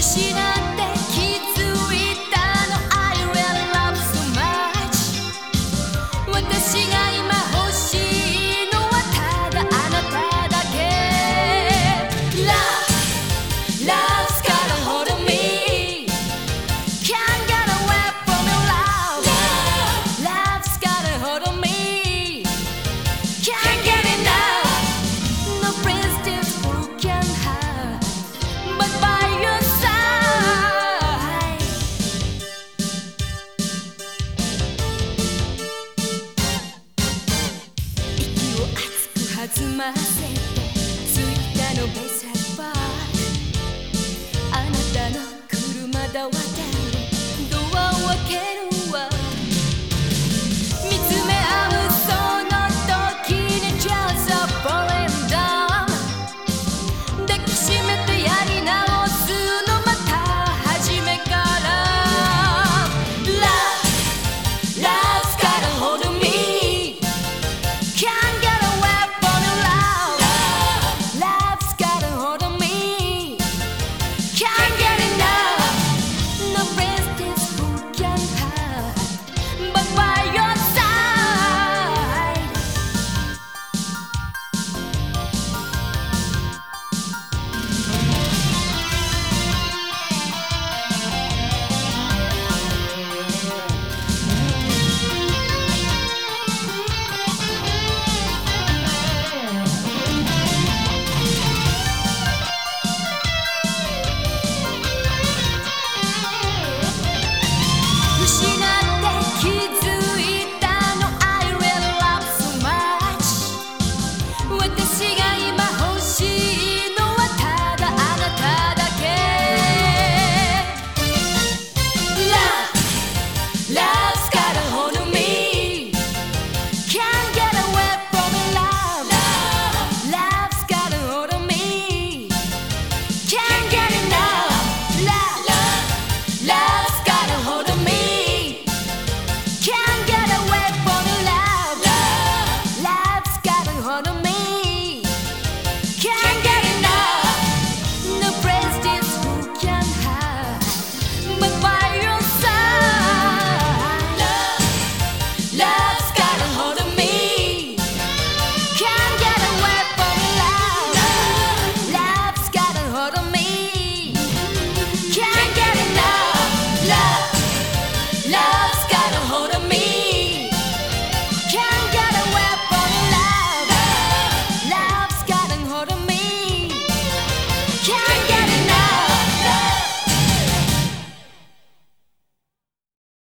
失うませて着いたのベサルパー。あなたの車だ私